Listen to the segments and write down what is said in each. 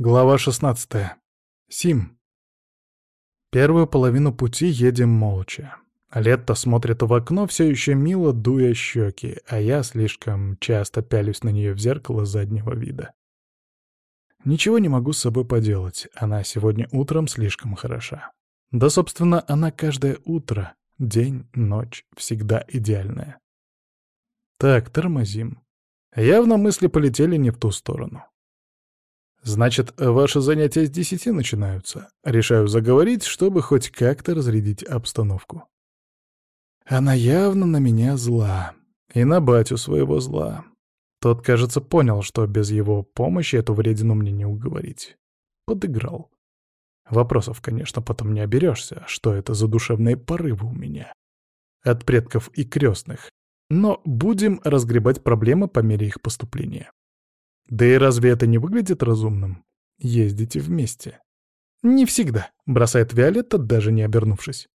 Глава 16. Сим. Первую половину пути едем молча. Летта смотрит в окно, все еще мило дуя щеки, а я слишком часто пялюсь на нее в зеркало заднего вида. Ничего не могу с собой поделать, она сегодня утром слишком хороша. Да, собственно, она каждое утро, день, ночь, всегда идеальная. Так, тормозим. Явно мысли полетели не в ту сторону. Значит, ваши занятия с десяти начинаются. Решаю заговорить, чтобы хоть как-то разрядить обстановку. Она явно на меня зла. И на батю своего зла. Тот, кажется, понял, что без его помощи эту вредину мне не уговорить. Подыграл. Вопросов, конечно, потом не оберешься, что это за душевные порывы у меня. От предков и крестных. Но будем разгребать проблемы по мере их поступления. Да и разве это не выглядит разумным? Ездите вместе. Не всегда, бросает Виолетта, даже не обернувшись.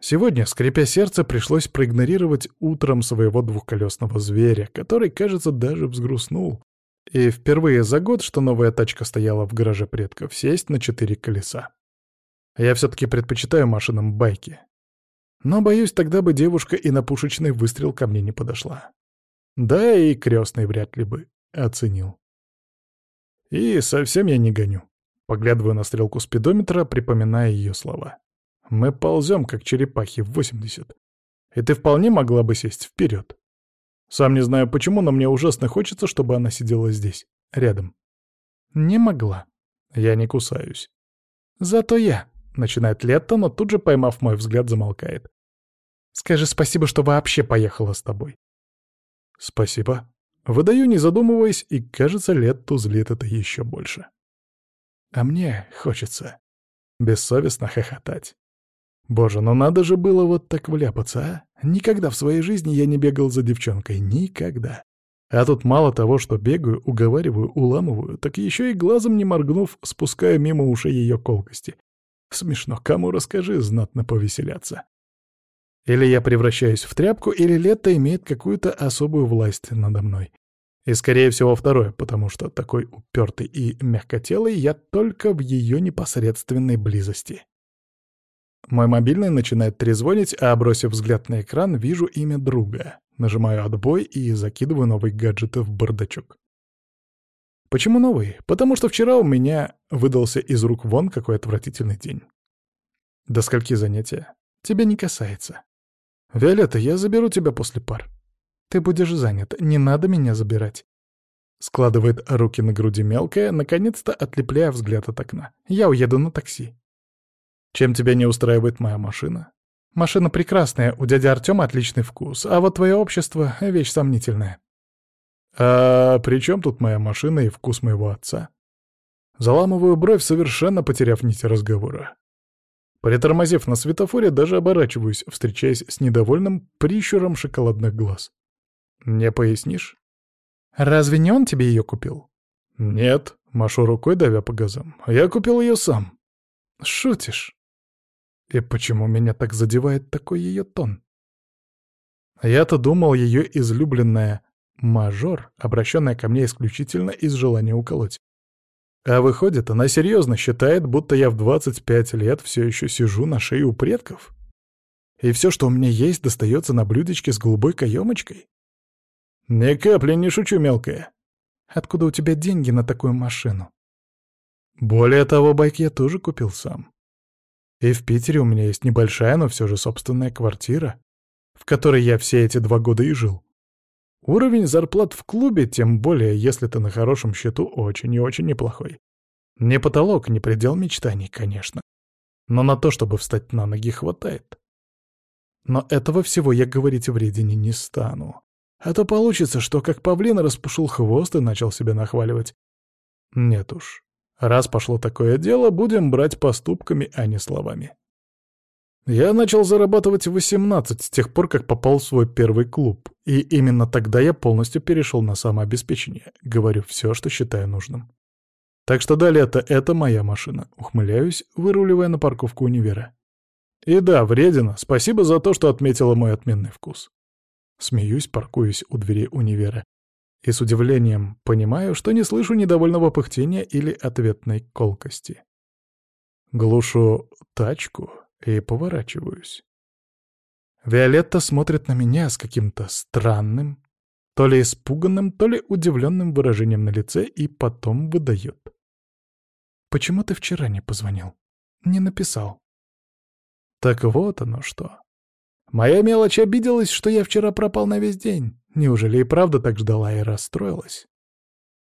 Сегодня, скрипя сердце, пришлось проигнорировать утром своего двухколесного зверя, который, кажется, даже взгрустнул. И впервые за год, что новая тачка стояла в гараже предков, сесть на четыре колеса. Я все-таки предпочитаю машинам байки. Но, боюсь, тогда бы девушка и на пушечный выстрел ко мне не подошла. Да и крестный вряд ли бы оценил. И совсем я не гоню. Поглядываю на стрелку спидометра, припоминая ее слова. Мы ползем, как черепахи, в 80. И ты вполне могла бы сесть вперед. Сам не знаю почему, но мне ужасно хочется, чтобы она сидела здесь, рядом. Не могла. Я не кусаюсь. Зато я, начинает Летта, но тут же, поймав мой взгляд, замолкает. Скажи спасибо, что вообще поехала с тобой. Спасибо. Выдаю, не задумываясь, и, кажется, Летту злит это еще больше. А мне хочется бессовестно хохотать. Боже, ну надо же было вот так вляпаться, а? Никогда в своей жизни я не бегал за девчонкой, никогда. А тут мало того, что бегаю, уговариваю, уламываю, так еще и глазом не моргнув, спускаю мимо ушей ее колкости. Смешно, кому расскажи, знатно повеселяться. Или я превращаюсь в тряпку, или Лето имеет какую-то особую власть надо мной. И, скорее всего, второе, потому что такой упертый и мягкотелый я только в ее непосредственной близости. Мой мобильный начинает трезвонить, а, бросив взгляд на экран, вижу имя друга. Нажимаю «Отбой» и закидываю новый гаджет в бардачок. Почему новый? Потому что вчера у меня выдался из рук вон какой отвратительный день. До скольки занятия? Тебя не касается. «Виолетта, я заберу тебя после пар». «Ты будешь занят, не надо меня забирать». Складывает руки на груди мелкая, наконец-то отлепляя взгляд от окна. «Я уеду на такси». «Чем тебя не устраивает моя машина?» «Машина прекрасная, у дяди Артема отличный вкус, а вот твое общество — вещь сомнительная». «А при чем тут моя машина и вкус моего отца?» Заламываю бровь, совершенно потеряв нить разговора. Притормозив на светофоре, даже оборачиваюсь, встречаясь с недовольным прищуром шоколадных глаз. «Не пояснишь?» «Разве не он тебе ее купил?» «Нет», — машу рукой, давя по газам. «Я купил ее сам». «Шутишь?» «И почему меня так задевает такой ее тон?» Я-то думал, ее излюбленная «мажор», обращенная ко мне исключительно из желания уколоть. А выходит, она серьезно считает, будто я в 25 лет все еще сижу на шее у предков. И все, что у меня есть, достается на блюдечке с голубой каемочкой. Ни капли не шучу, мелкая. Откуда у тебя деньги на такую машину? Более того, байк я тоже купил сам. И в Питере у меня есть небольшая, но все же собственная квартира, в которой я все эти два года и жил. Уровень зарплат в клубе, тем более, если ты на хорошем счету, очень и очень неплохой. Не потолок, не предел мечтаний, конечно. Но на то, чтобы встать на ноги, хватает. Но этого всего я говорить вредине не стану. А то получится, что как павлин распушил хвост и начал себя нахваливать. Нет уж. Раз пошло такое дело, будем брать поступками, а не словами. Я начал зарабатывать в 18 с тех пор, как попал в свой первый клуб, и именно тогда я полностью перешел на самообеспечение, говорю все, что считаю нужным. Так что далее это это моя машина, ухмыляюсь, выруливая на парковку универа. И да, вредина, спасибо за то, что отметила мой отменный вкус. Смеюсь, паркуюсь у двери универа. И с удивлением понимаю, что не слышу недовольного пыхтения или ответной колкости. Глушу тачку и поворачиваюсь. Виолетта смотрит на меня с каким-то странным, то ли испуганным, то ли удивленным выражением на лице и потом выдает. «Почему ты вчера не позвонил? Не написал?» Так вот оно что. Моя мелочь обиделась, что я вчера пропал на весь день. Неужели и правда так ждала и расстроилась?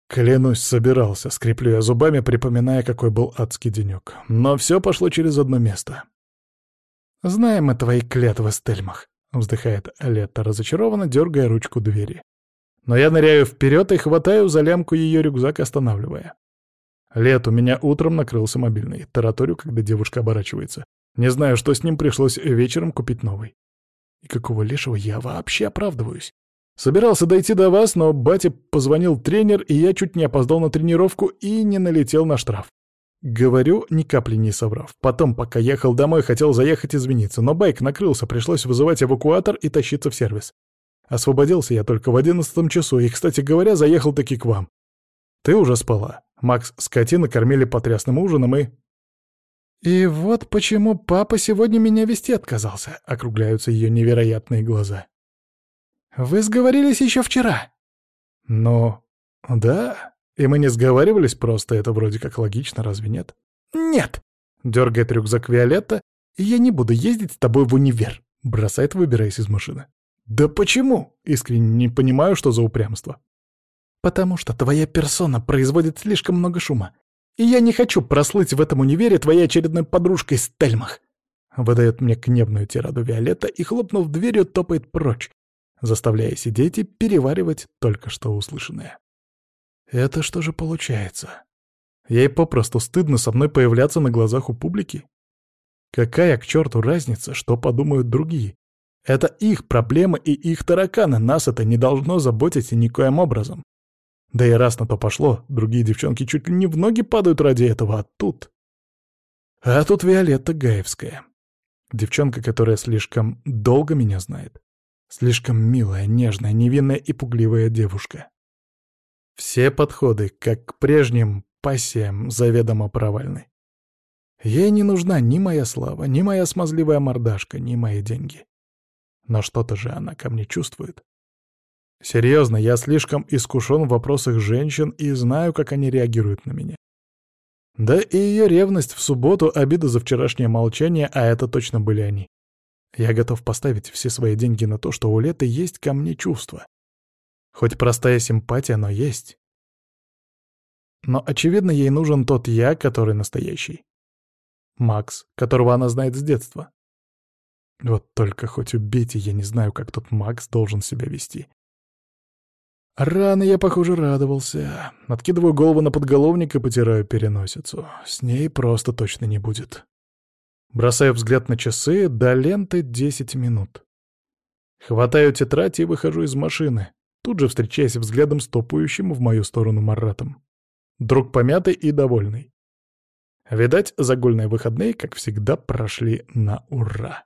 Клянусь, собирался, скреплю я зубами, припоминая, какой был адский денек. Но все пошло через одно место. «Знаем мы твои клятвы, Стельмах», — вздыхает Летта разочарованно, дергая ручку двери. Но я ныряю вперед и хватаю за лямку ее рюкзак, останавливая. Лет у меня утром накрылся мобильный. Тараторю, когда девушка оборачивается. Не знаю, что с ним пришлось вечером купить новый. И какого лешего я вообще оправдываюсь? Собирался дойти до вас, но батя позвонил тренер, и я чуть не опоздал на тренировку и не налетел на штраф. Говорю, ни капли не соврав. Потом, пока ехал домой, хотел заехать извиниться, но байк накрылся, пришлось вызывать эвакуатор и тащиться в сервис. Освободился я только в одиннадцатом часу, и, кстати говоря, заехал таки к вам. Ты уже спала. Макс с кормили потрясным ужином и... «И вот почему папа сегодня меня вести отказался», — округляются ее невероятные глаза. «Вы сговорились еще вчера». «Ну, да. И мы не сговаривались просто, это вроде как логично, разве нет?» «Нет», — дергает рюкзак Виолетта, «и я не буду ездить с тобой в универ», — бросает, выбираясь из машины. «Да почему?» — искренне не понимаю, что за упрямство. «Потому что твоя персона производит слишком много шума. И я не хочу прослыть в этом универе твоей очередной подружкой Стельмах!» Выдает мне гневную тираду Виолетта и, хлопнув дверью, топает прочь, заставляя сидеть и переваривать только что услышанное. Это что же получается? Ей попросту стыдно со мной появляться на глазах у публики? Какая к черту разница, что подумают другие? Это их проблемы и их тараканы, нас это не должно заботить никоим образом. Да и раз на то пошло, другие девчонки чуть ли не в ноги падают ради этого, а тут... А тут Виолетта Гаевская. Девчонка, которая слишком долго меня знает. Слишком милая, нежная, невинная и пугливая девушка. Все подходы, как к прежним пассиям, заведомо провальны. Ей не нужна ни моя слава, ни моя смазливая мордашка, ни мои деньги. Но что-то же она ко мне чувствует. Серьезно, я слишком искушен в вопросах женщин и знаю, как они реагируют на меня. Да и ее ревность в субботу, обида за вчерашнее молчание, а это точно были они. Я готов поставить все свои деньги на то, что у Леты есть ко мне чувства. Хоть простая симпатия, но есть. Но, очевидно, ей нужен тот я, который настоящий. Макс, которого она знает с детства. Вот только хоть убейте, я не знаю, как тот Макс должен себя вести. Рано я, похоже, радовался. Откидываю голову на подголовник и потираю переносицу. С ней просто точно не будет. Бросаю взгляд на часы, до ленты 10 минут. Хватаю тетрадь и выхожу из машины, тут же встречаясь взглядом с топающим в мою сторону Маратом. Друг помятый и довольный. Видать, загульные выходные, как всегда, прошли на ура.